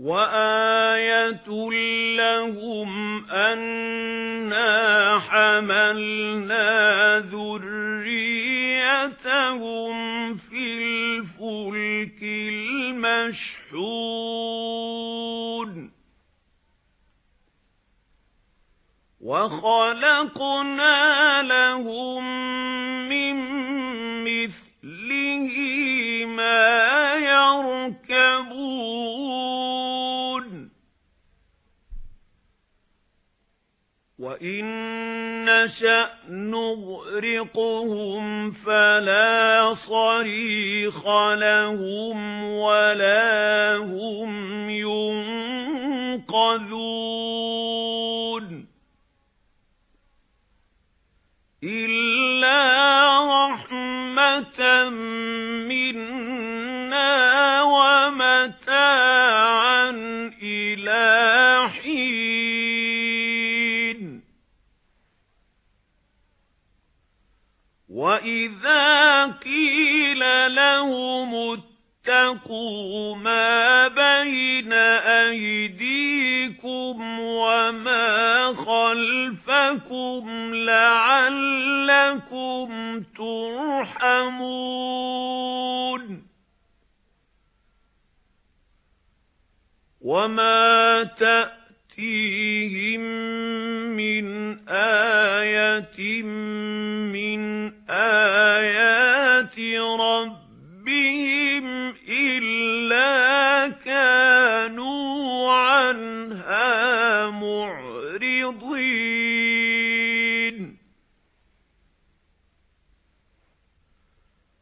وَآيَةٌ لَهُمْ أَنَّا حَمَلْنَا ذُرِّيَّتَهُمْ فِي الْفُلْكِ الْمَشْحُونِ وَخَلَقْنَا لَهُم وَإِن نَّشَأْ نُغْرِقْهُمْ فَلَا صَرِيخَ لَهُمْ وَلَا هُمْ يُنقَذُونَ إِلَّا رَحْمَةً اتَّقُوا مَا بَيْنَ أَيْدِيكُمْ وَمَا خَلْفَكُمْ لَعَلَّكُمْ تُرْحَمُونَ وَمَا تَأْتِيهِمْ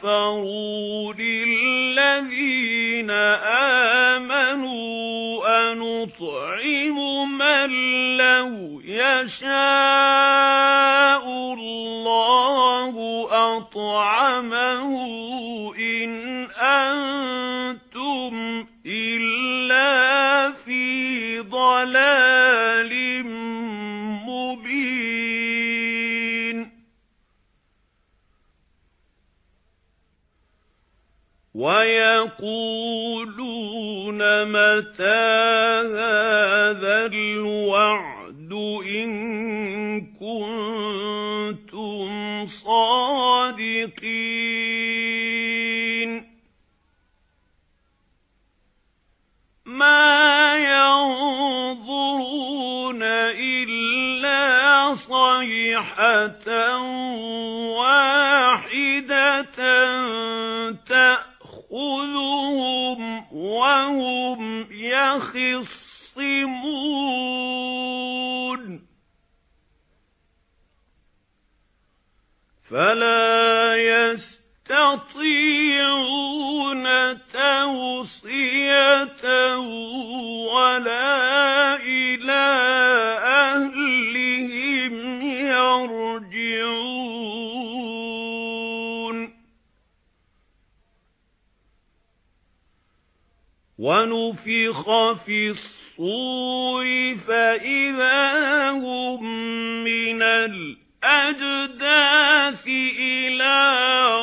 كَفَرُوا لِلَّذِينَ آمَنُوا أَنُطْعِمُ مَن لَّوْ يَشَاءُ اللَّهُ أَطْعَمَهُ إِنْ وَيَقُولُونَ مَتَى هَذَا فَلَا يَسْتَطِيعُونَ تَوْصِيَةً وَلَا إِلَى أَهْلِهِمْ يَرْجِعُونَ. وَنُفِخَ فِي الصُّورِ فَإِذَا هُمْ مِنَ الْأَجْدَاثِ إِلَى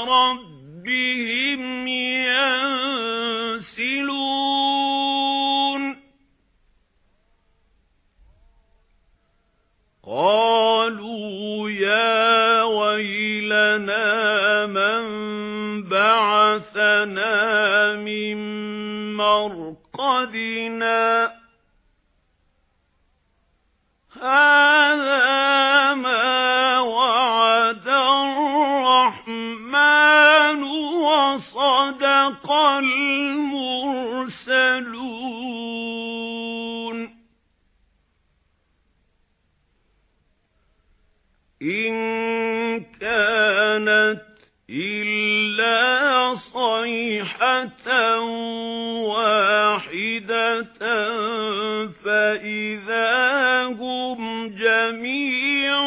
رَبِّهِمْ يَنسِلُونَ. قَالُوا يَا وَيْلَنَا مَنْ بَعَثَنَا مِنْ مَرْقَدِنَا؟ هَذَا الْمُرْسَلُونَ. إِن كَانَتْ إِلَّا صَيْحَةً وَاحِدَةً فَإِذَا جَمِيعٌ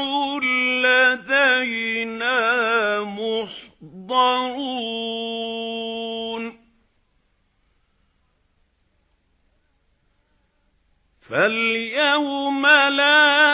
لَدَيْنَا مُحْضَرُونَ. فَالْيَوْمَ لَا